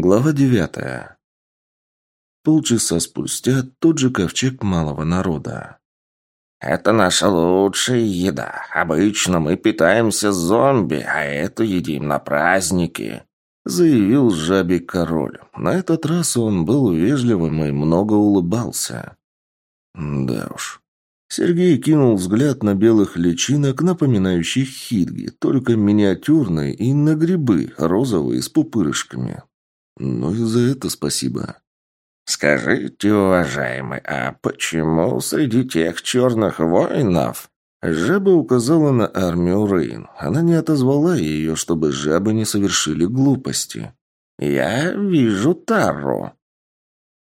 Глава девятая. Полчаса спустя тот же ковчег малого народа. «Это наша лучшая еда. Обычно мы питаемся зомби, а эту едим на праздники», — заявил жабий король. На этот раз он был вежливым и много улыбался. Да уж. Сергей кинул взгляд на белых личинок, напоминающих хидги, только миниатюрные и на грибы, розовые, с пупырышками. Ну и за это спасибо. «Скажите, уважаемый, а почему среди тех черных воинов...» Жаба указала на армию Рейн. Она не отозвала ее, чтобы жабы не совершили глупости. «Я вижу Тару».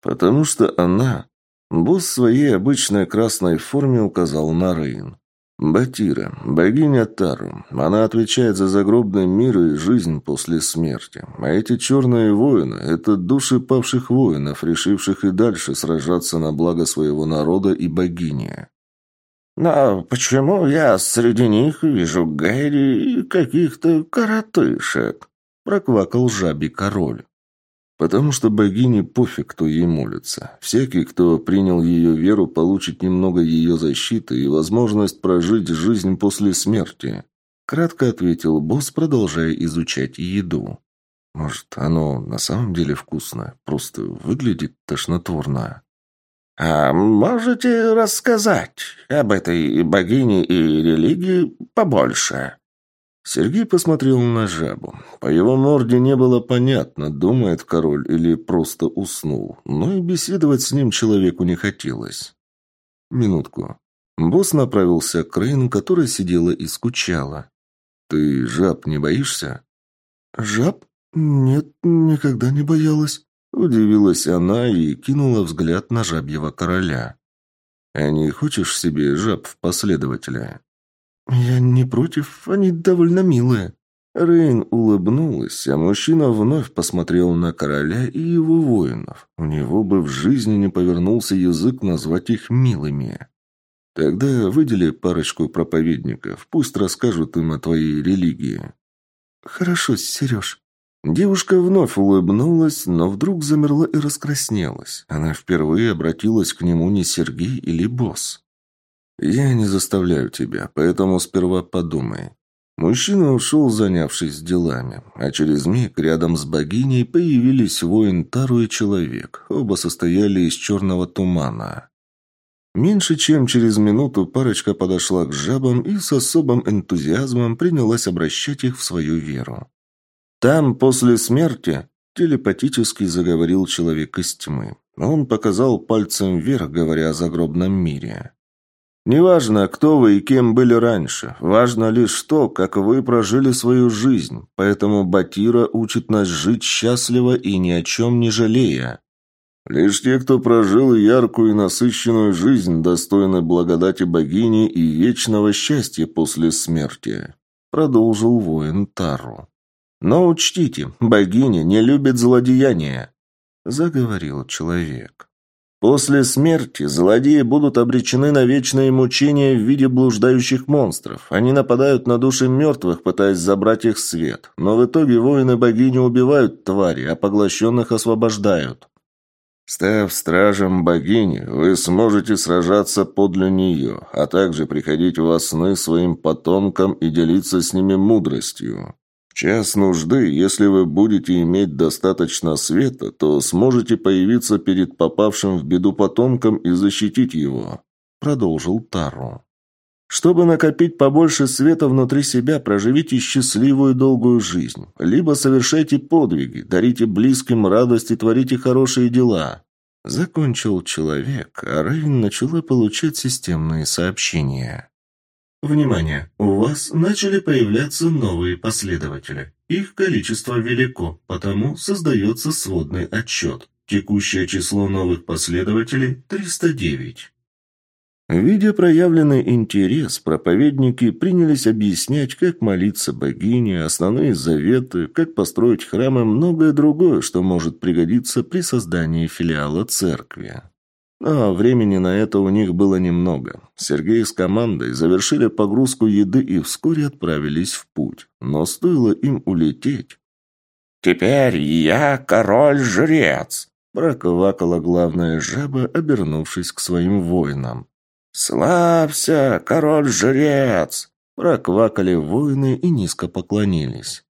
«Потому что она...» Босс в своей обычной красной форме указал на Рейн. Батира, богиня Тару. Она отвечает за загробный мир и жизнь после смерти. А эти черные воины – это души павших воинов, решивших и дальше сражаться на благо своего народа и богини. «Но почему я среди них вижу Гэри и каких-то коротышек?» – проквакал жабий король. Потому что богине пофиг, кто ей молится. Всякий, кто принял ее веру, получит немного ее защиты и возможность прожить жизнь после смерти. Кратко ответил босс, продолжая изучать еду. Может, оно на самом деле вкусное, просто выглядит тошнотворно. «А можете рассказать об этой богине и религии побольше?» Сергей посмотрел на жабу. По его морде не было понятно, думает король или просто уснул, но и беседовать с ним человеку не хотелось. Минутку. Босс направился к Рейн, которая сидела и скучала. «Ты жаб не боишься?» «Жаб? Нет, никогда не боялась». Удивилась она и кинула взгляд на жабьего короля. «А не хочешь себе жаб в последователя?» «Я не против, они довольно милые». Рейн улыбнулась, а мужчина вновь посмотрел на короля и его воинов. У него бы в жизни не повернулся язык назвать их милыми. «Тогда выдели парочку проповедников, пусть расскажут им о твоей религии». «Хорошо, Сереж». Девушка вновь улыбнулась, но вдруг замерла и раскраснелась. Она впервые обратилась к нему не Сергей или босс. «Я не заставляю тебя, поэтому сперва подумай». Мужчина ушел, занявшись делами, а через миг рядом с богиней появились воин Тару и человек. Оба состояли из черного тумана. Меньше чем через минуту парочка подошла к жабам и с особым энтузиазмом принялась обращать их в свою веру. «Там, после смерти», – телепатически заговорил человек из тьмы. Он показал пальцем вверх, говоря о загробном мире. Неважно, кто вы и кем были раньше. Важно лишь то, как вы прожили свою жизнь. Поэтому Батира учит нас жить счастливо и ни о чем не жалея. Лишь те, кто прожил яркую и насыщенную жизнь, достойны благодати богини и вечного счастья после смерти», — продолжил воин Тару. «Но учтите, богиня не любит злодеяния», — заговорил человек. После смерти злодеи будут обречены на вечные мучения в виде блуждающих монстров. Они нападают на души мертвых, пытаясь забрать их свет. Но в итоге воины богини убивают твари, а поглощенных освобождают. Став стражем богини, вы сможете сражаться подле нее, а также приходить во сны своим потомкам и делиться с ними мудростью час нужды, если вы будете иметь достаточно света, то сможете появиться перед попавшим в беду потомком и защитить его», — продолжил Тару. «Чтобы накопить побольше света внутри себя, проживите счастливую долгую жизнь. Либо совершайте подвиги, дарите близким радость и творите хорошие дела». Закончил человек, а Рейн начала получать системные сообщения. Внимание! У вас начали появляться новые последователи. Их количество велико, потому создается сводный отчет. Текущее число новых последователей – 309. Видя проявленный интерес, проповедники принялись объяснять, как молиться богине, основные заветы, как построить храмы и многое другое, что может пригодиться при создании филиала церкви. Но времени на это у них было немного. Сергей с командой завершили погрузку еды и вскоре отправились в путь. Но стоило им улететь. Теперь я король-жрец!» Проквакала главная жаба, обернувшись к своим воинам. «Славься, король-жрец!» Проквакали воины и низко поклонились.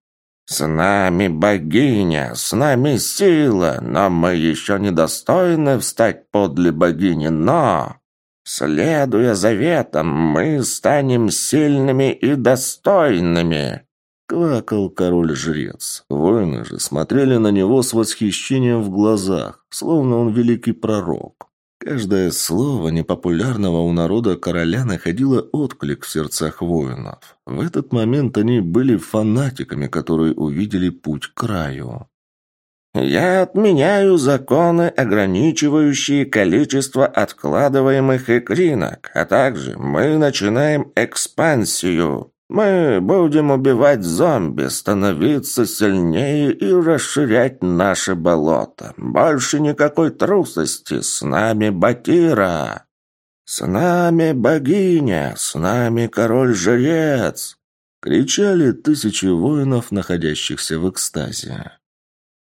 «С нами богиня, с нами сила, но мы еще недостойны встать подле богини, но...» Следуя заветам, мы станем сильными и достойными!» Квакал король-жрец. Воины же смотрели на него с восхищением в глазах, словно он великий пророк. Каждое слово непопулярного у народа короля находило отклик в сердцах воинов. В этот момент они были фанатиками, которые увидели путь к краю. Я отменяю законы, ограничивающие количество откладываемых икринок, а также мы начинаем экспансию. Мы будем убивать зомби, становиться сильнее и расширять наше болото. Больше никакой трусости. С нами Батира. С нами богиня. С нами король-жрец. Кричали тысячи воинов, находящихся в экстазе.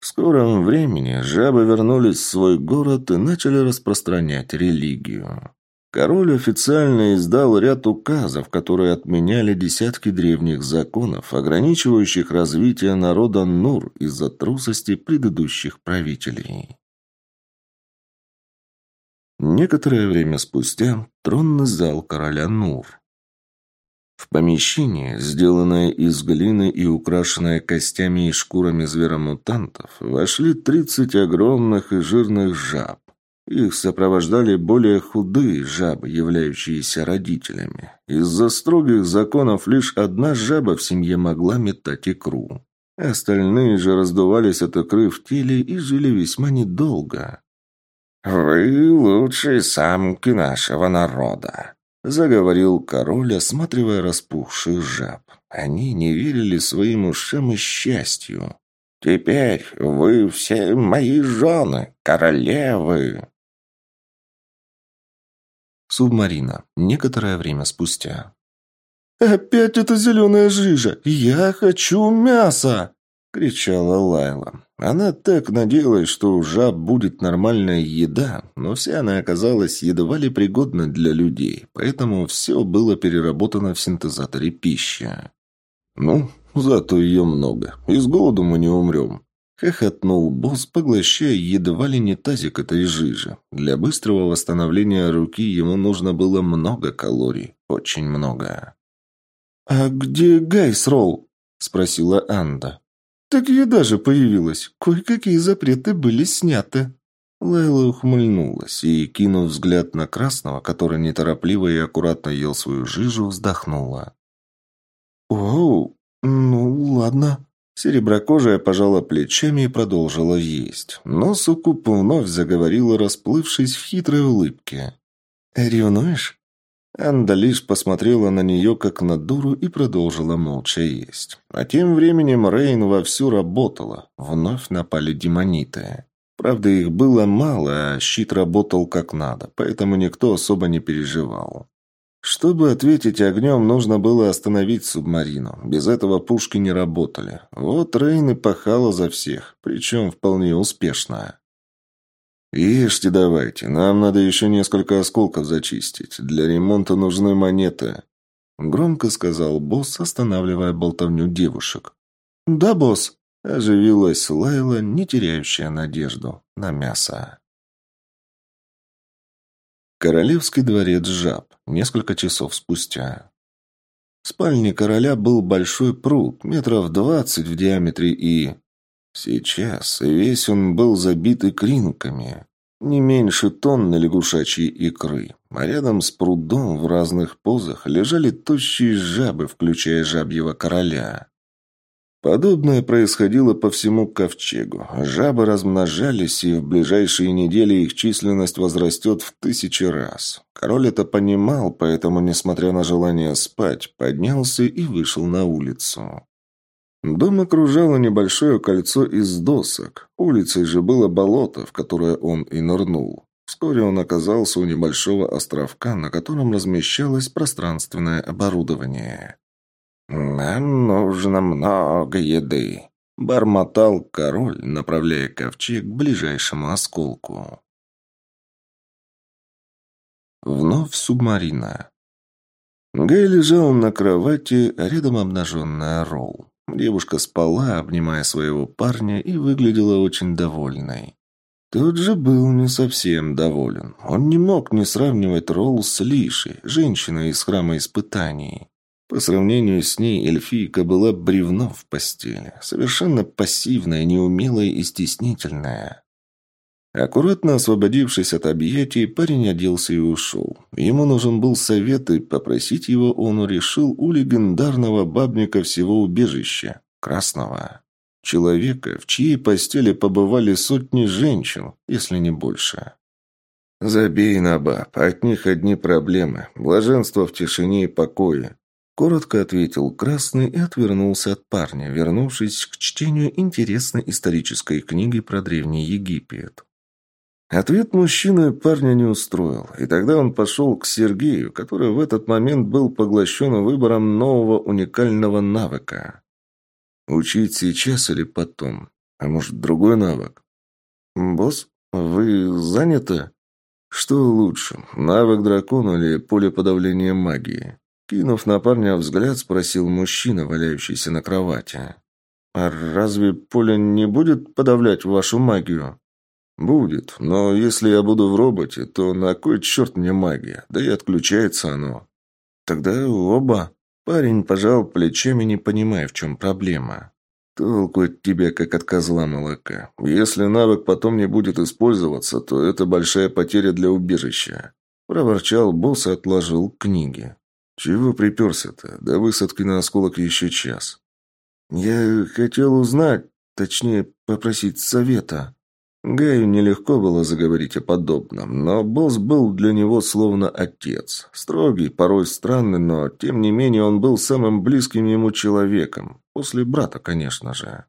В скором времени жабы вернулись в свой город и начали распространять религию. Король официально издал ряд указов, которые отменяли десятки древних законов, ограничивающих развитие народа Нур из-за трусости предыдущих правителей. Некоторое время спустя тронный зал короля Нур. В помещение, сделанное из глины и украшенное костями и шкурами зверомутантов, вошли тридцать огромных и жирных жаб. Их сопровождали более худые жабы, являющиеся родителями. Из-за строгих законов лишь одна жаба в семье могла метать икру. Остальные же раздувались от икры в теле и жили весьма недолго. «Вы лучшие самки нашего народа», Заговорил король, осматривая распухших жаб. Они не верили своим ушам и счастью. «Теперь вы все мои жены, королевы!» Субмарина. Некоторое время спустя. «Опять эта зеленая жижа! Я хочу мяса!» — кричала Лайла. Она так надеялась, что у жаб будет нормальная еда, но вся она оказалась едва ли пригодна для людей, поэтому все было переработано в синтезаторе пищи. «Ну, зато ее много, и с голоду мы не умрем», — хохотнул босс, поглощая едва ли не тазик этой жижи. Для быстрого восстановления руки ему нужно было много калорий, очень много. «А где Гайсролл?» — спросила Анда. «Так еда же появилась. Кое-какие запреты были сняты». Лайла ухмыльнулась и, кинув взгляд на Красного, который неторопливо и аккуратно ел свою жижу, вздохнула. «Оу, ну ладно». Сереброкожая пожала плечами и продолжила есть, но Сукуп вновь заговорила, расплывшись в хитрой улыбке. «Ревнуешь?» Анда лишь посмотрела на нее, как на дуру, и продолжила молча есть. А тем временем Рейн вовсю работала. Вновь напали демониты. Правда, их было мало, а щит работал как надо, поэтому никто особо не переживал. Чтобы ответить огнем, нужно было остановить субмарину. Без этого пушки не работали. Вот Рейн и пахала за всех, причем вполне успешно. «Ешьте давайте, нам надо еще несколько осколков зачистить. Для ремонта нужны монеты», — громко сказал босс, останавливая болтовню девушек. «Да, босс», — оживилась Лайла, не теряющая надежду на мясо. Королевский дворец жаб. Несколько часов спустя. В спальне короля был большой пруд, метров двадцать в диаметре и... Сейчас весь он был забит икринками. Не меньше тонны лягушачьей икры. А рядом с прудом в разных позах лежали тощие жабы, включая жабьего короля. Подобное происходило по всему ковчегу. Жабы размножались, и в ближайшие недели их численность возрастет в тысячи раз. Король это понимал, поэтому, несмотря на желание спать, поднялся и вышел на улицу. Дом окружало небольшое кольцо из досок. Улицей же было болото, в которое он и нырнул. Вскоре он оказался у небольшого островка, на котором размещалось пространственное оборудование. «Нам нужно много еды», Бормотал король, направляя ковчег к ближайшему осколку. Вновь субмарина. Гай лежал на кровати, а рядом обнаженная Роу. Девушка спала, обнимая своего парня, и выглядела очень довольной. Тот же был не совсем доволен. Он не мог не сравнивать Ролл с Лишей, женщиной из храма испытаний. По сравнению с ней эльфийка была бревно в постели, совершенно пассивная, неумелая и стеснительная. Аккуратно освободившись от объятий, парень оделся и ушел. Ему нужен был совет, и попросить его он решил у легендарного бабника всего убежища – Красного. Человека, в чьей постели побывали сотни женщин, если не больше. «Забей на баб, от них одни проблемы. Блаженство в тишине и покое», – коротко ответил Красный и отвернулся от парня, вернувшись к чтению интересной исторической книги про Древний Египет. Ответ мужчины парня не устроил, и тогда он пошел к Сергею, который в этот момент был поглощен выбором нового уникального навыка. Учить сейчас или потом? А может, другой навык? «Босс, вы заняты?» «Что лучше, навык дракона или поле подавления магии?» Кинув на парня взгляд, спросил мужчина, валяющийся на кровати. «А разве поле не будет подавлять вашу магию?» «Будет, но если я буду в роботе, то на кой черт мне магия? Да и отключается оно». «Тогда оба». Парень пожал плечами, не понимая, в чем проблема. «Толку от тебя, как от козла молока. Если навык потом не будет использоваться, то это большая потеря для убежища». Проворчал босс и отложил книги. «Чего приперся-то? До высадки на осколок еще час». «Я хотел узнать, точнее, попросить совета». Гаю нелегко было заговорить о подобном, но босс был для него словно отец. Строгий, порой странный, но тем не менее он был самым близким ему человеком. После брата, конечно же.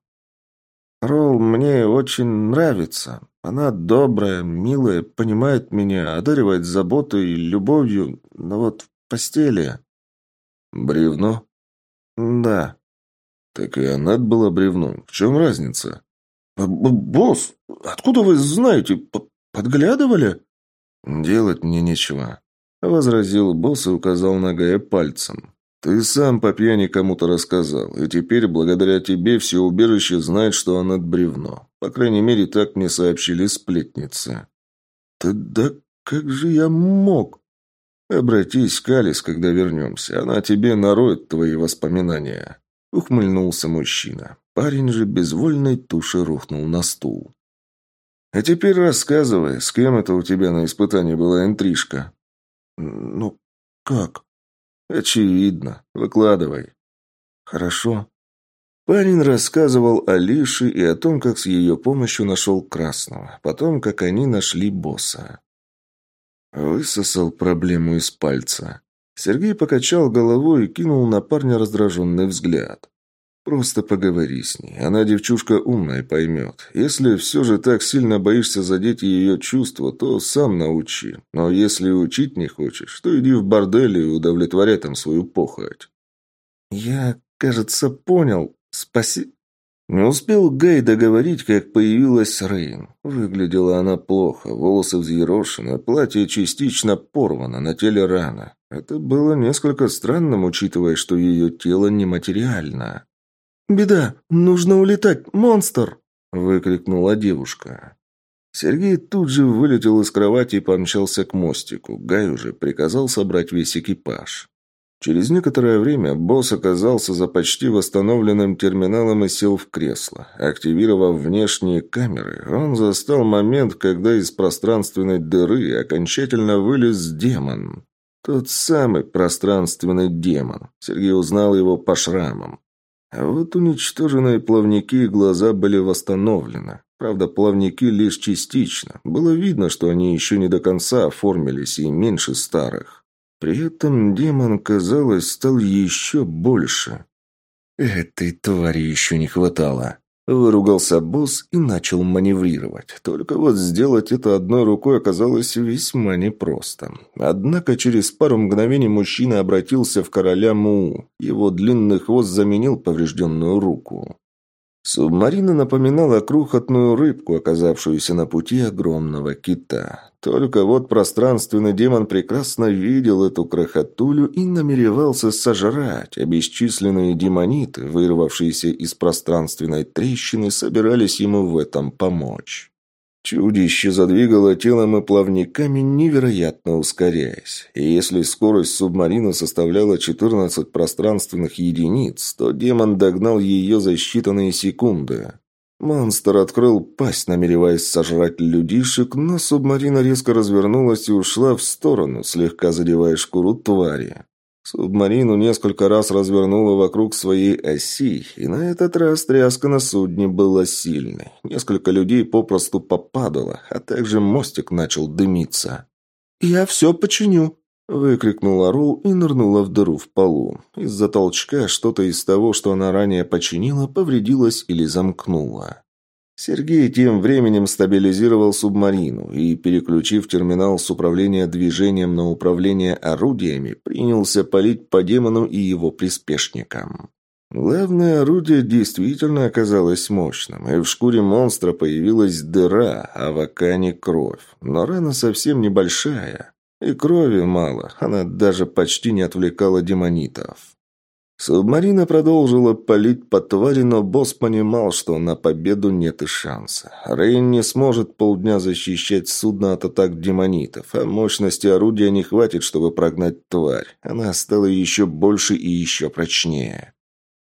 Ролл мне очень нравится. Она добрая, милая, понимает меня, одаривает заботой и любовью, но вот постели... Бревно? Да. Так и она была бревном. В чем разница? «Босс, откуда вы знаете? Подглядывали?» «Делать мне нечего», — возразил босс и указал на Гая пальцем. «Ты сам по пьяни кому-то рассказал, и теперь, благодаря тебе, все убежище знает, что она бревно. По крайней мере, так мне сообщили сплетницы». «Тогда как же я мог?» «Обратись к Алис, когда вернемся. Она тебе нароет твои воспоминания». Ухмыльнулся мужчина. Парень же безвольной туши рухнул на стул. «А теперь рассказывай, с кем это у тебя на испытании была интрижка?» «Ну, как?» «Очевидно. Выкладывай». «Хорошо». Парень рассказывал о Лише и о том, как с ее помощью нашел Красного, потом, как они нашли босса. Высосал проблему из пальца. Сергей покачал головой и кинул на парня раздраженный взгляд. «Просто поговори с ней. Она девчушка умная, поймет. Если все же так сильно боишься задеть ее чувства, то сам научи. Но если учить не хочешь, то иди в бордель и удовлетворяй там свою похоть». «Я, кажется, понял. Спаси...» Не успел Гай договорить, как появилась Рейн. Выглядела она плохо, волосы взъерошены, платье частично порвано, на теле рана. Это было несколько странным, учитывая, что ее тело нематериально. «Беда! Нужно улетать! Монстр!» – выкрикнула девушка. Сергей тут же вылетел из кровати и помчался к мостику. Гай уже приказал собрать весь экипаж. Через некоторое время босс оказался за почти восстановленным терминалом и сел в кресло. Активировав внешние камеры, он застал момент, когда из пространственной дыры окончательно вылез демон. Тот самый пространственный демон. Сергей узнал его по шрамам. А вот уничтоженные плавники и глаза были восстановлены. Правда, плавники лишь частично. Было видно, что они еще не до конца оформились и меньше старых. При этом демон, казалось, стал еще больше. «Этой твари еще не хватало», – выругался босс и начал маневрировать. Только вот сделать это одной рукой оказалось весьма непросто. Однако через пару мгновений мужчина обратился в короля Му. Его длинный хвост заменил поврежденную руку. Субмарина напоминала крохотную рыбку, оказавшуюся на пути огромного кита. Только вот пространственный демон прекрасно видел эту крохотулю и намеревался сожрать. Обесчисленные демониты, вырвавшиеся из пространственной трещины, собирались ему в этом помочь. Чудище задвигало телом и плавниками, невероятно ускоряясь. И если скорость субмарины составляла 14 пространственных единиц, то демон догнал ее за считанные секунды. Монстр открыл пасть, намереваясь сожрать людишек, но субмарина резко развернулась и ушла в сторону, слегка задевая шкуру твари. Субмарину несколько раз развернуло вокруг своей оси, и на этот раз тряска на судне была сильной. Несколько людей попросту попадало, а также мостик начал дымиться. «Я все починю!» – выкрикнула Рул и нырнула в дыру в полу. Из-за толчка что-то из того, что она ранее починила, повредилось или замкнуло. Сергей тем временем стабилизировал субмарину и, переключив терминал с управления движением на управление орудиями, принялся палить по демону и его приспешникам. Главное орудие действительно оказалось мощным, и в шкуре монстра появилась дыра, а в окане кровь. Но рана совсем небольшая, и крови мало, она даже почти не отвлекала демонитов. Субмарина продолжила палить по твари, но босс понимал, что на победу нет и шанса. Рейн не сможет полдня защищать судно от атак демонитов, а мощности орудия не хватит, чтобы прогнать тварь. Она стала еще больше и еще прочнее.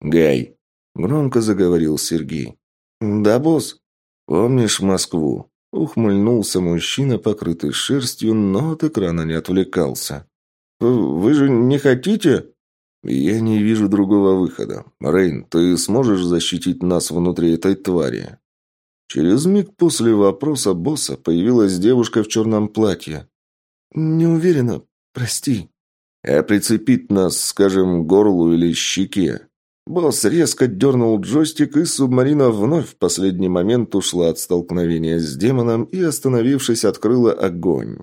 «Гай», — громко заговорил Сергей. «Да, босс. Помнишь Москву?» Ухмыльнулся мужчина, покрытый шерстью, но от экрана не отвлекался. «Вы же не хотите?» «Я не вижу другого выхода. Рейн, ты сможешь защитить нас внутри этой твари?» Через миг после вопроса босса появилась девушка в черном платье. «Не уверена. Прости». «А прицепить нас, скажем, к горлу или щеке?» Босс резко дернул джойстик, и субмарина вновь в последний момент ушла от столкновения с демоном и, остановившись, открыла огонь.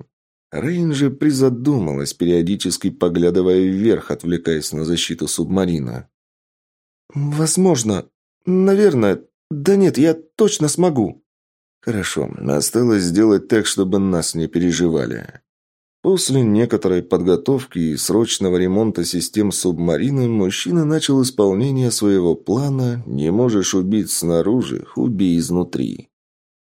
Рейнджи призадумалась, периодически поглядывая вверх, отвлекаясь на защиту субмарина. «Возможно. Наверное. Да нет, я точно смогу». «Хорошо. Осталось сделать так, чтобы нас не переживали». После некоторой подготовки и срочного ремонта систем субмарины мужчина начал исполнение своего плана «Не можешь убить снаружи, убей изнутри».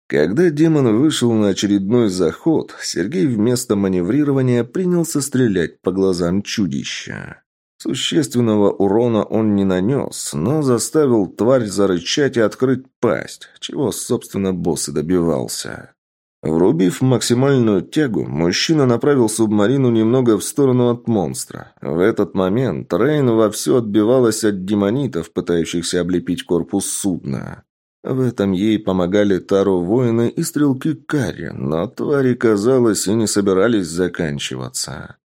Когда демон вышел на очередной заход, Сергей вместо маневрирования принялся стрелять по глазам чудища. Существенного урона он не нанес, но заставил тварь зарычать и открыть пасть, чего, собственно, босс и добивался. Врубив максимальную тягу, мужчина направил субмарину немного в сторону от монстра. В этот момент Рейн вовсю отбивалась от демонитов, пытающихся облепить корпус судна. В этом ей помогали Таро воины и стрелки Карри, но твари, казалось, и не собирались заканчиваться.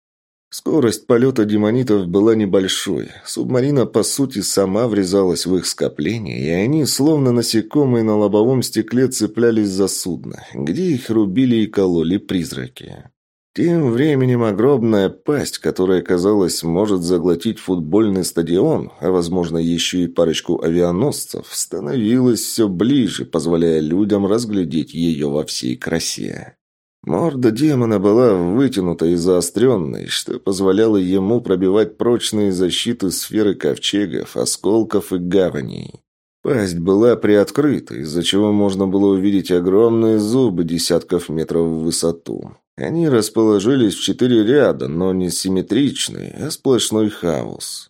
Скорость полета демонитов была небольшой. Субмарина, по сути, сама врезалась в их скопление, и они, словно насекомые на лобовом стекле, цеплялись за судно, где их рубили и кололи призраки. Тем временем огромная пасть, которая, казалось, может заглотить футбольный стадион, а, возможно, еще и парочку авианосцев, становилась все ближе, позволяя людям разглядеть ее во всей красе. Морда демона была вытянутой и заостренной, что позволяло ему пробивать прочные защиты сферы ковчегов, осколков и гаваней. Пасть была приоткрыта, из-за чего можно было увидеть огромные зубы десятков метров в высоту. Они расположились в четыре ряда, но не симметричный, а сплошной хаос.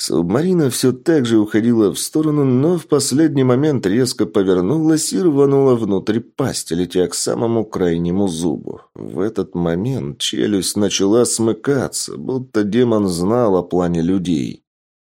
Субмарина все так же уходила в сторону, но в последний момент резко повернулась и рванула внутрь пасти, летя к самому крайнему зубу. В этот момент челюсть начала смыкаться, будто демон знал о плане людей.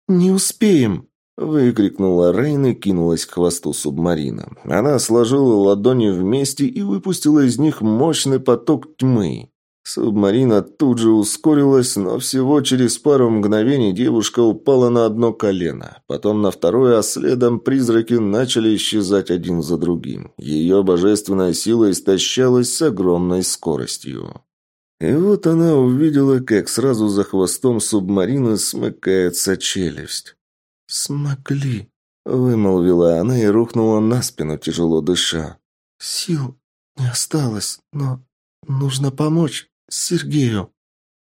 «Не успеем!» Выкрикнула Рейн и кинулась к хвосту субмарина. Она сложила ладони вместе и выпустила из них мощный поток тьмы. Субмарина тут же ускорилась, но всего через пару мгновений девушка упала на одно колено. Потом на второе, а следом призраки начали исчезать один за другим. Ее божественная сила истощалась с огромной скоростью. И вот она увидела, как сразу за хвостом субмарины смыкается челюсть. «Смогли!» Вымолвила она и рухнула на спину, тяжело дыша. «Сил не осталось, но нужно помочь Сергею».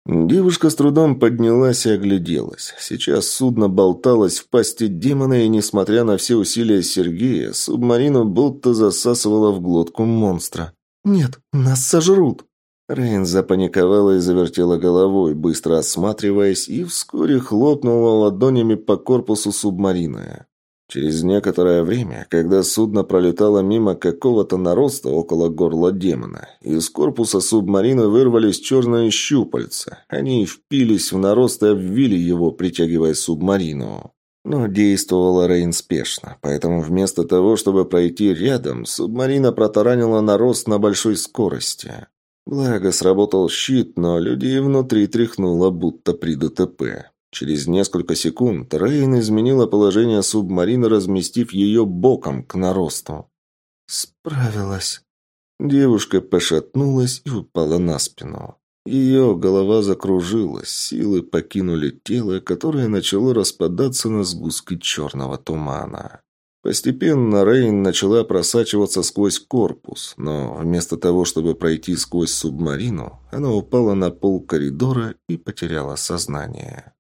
Девушка с трудом поднялась и огляделась. Сейчас судно болталось в пасти демона, и, несмотря на все усилия Сергея, субмарину будто засасывала в глотку монстра. «Нет, нас сожрут!» Рейн запаниковала и завертела головой, быстро осматриваясь, и вскоре хлопнула ладонями по корпусу субмарины. Через некоторое время, когда судно пролетало мимо какого-то нароста около горла демона, из корпуса субмарины вырвались черные щупальца. Они впились в нарост и обвили его, притягивая субмарину. Но действовала Рейн спешно, поэтому вместо того, чтобы пройти рядом, субмарина протаранила нарост на большой скорости. Благо, сработал щит, но людей внутри тряхнуло, будто при ДТП. Через несколько секунд Рейн изменила положение субмарины, разместив ее боком к наросту. «Справилась». Девушка пошатнулась и упала на спину. Ее голова закружилась, силы покинули тело, которое начало распадаться на сгустки черного тумана. Постепенно Рейн начала просачиваться сквозь корпус, но вместо того, чтобы пройти сквозь субмарину, она упала на пол коридора и потеряла сознание.